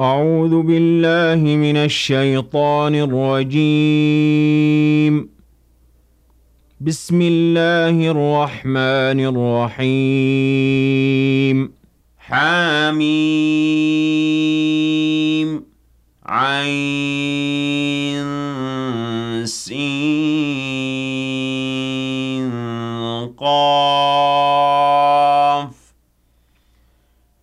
أعوذ بالله من الشيطان الرجيم. بسم الله الرحمن الرحيم. حميم. عين سين.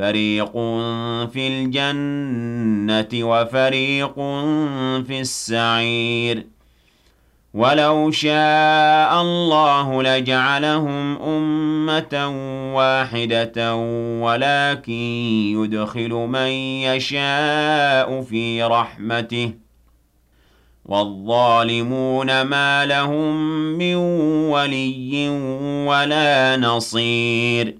فريق في الجنة وفريق في السعير ولو شاء الله لجعلهم أمة واحدة ولكن يدخل من يشاء في رحمته والظالمون ما لهم من ولي ولا نصير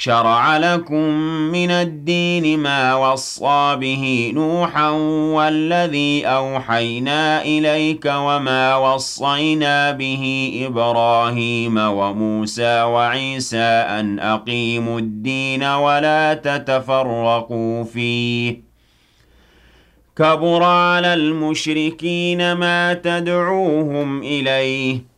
شرع لكم من الدين ما وصى به نوحا والذي أوحينا إليك وما وصينا به إبراهيم وموسى وعيسى أن أقيموا الدين ولا تتفرقوا فيه. كبر على المشركين ما تدعوهم إليه.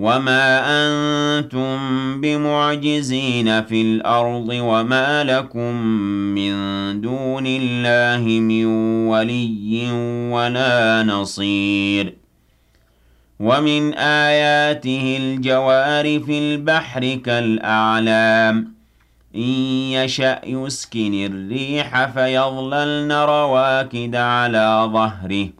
وَمَا أَنتُم بِمُعْجِزِينَ فِي الْأَرْضِ وَمَا لَكُم مِّن دُونِ اللَّهِ مِن وَلِيٍّ وَلَا نَصِيرٍ وَمِنْ آيَاتِهِ الْجَوَارِ فِي الْبَحْرِ كَالْأَعْلَامِ إِن يَشَأْ يُسْكِنِ الرِّيحَ فَيَظْلَلْنَ رَوَاكِدَ عَلَىٰ ظَهْرِهِ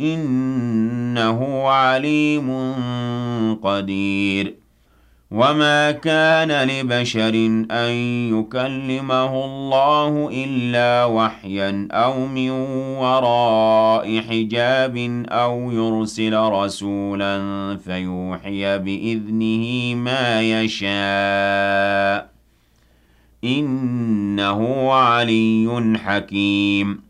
إِنَّهُ عَلِيمٌ قَدِيرٌ. وَمَا كَانَ لِبَشَرٍ أَن يُكَلِّمَهُ اللَّهُ إِلَّا وَحْيًا أَوْ مِن وَرَاءِ حِجَابٍ أَوْ يُرْسِلَ رَسُولًا فَيُوحِيَ بِإِذْنِهِ مَا يَشَاءُ ۚ. إِنَّهُ عَلِيٌّ حَكِيمٌ.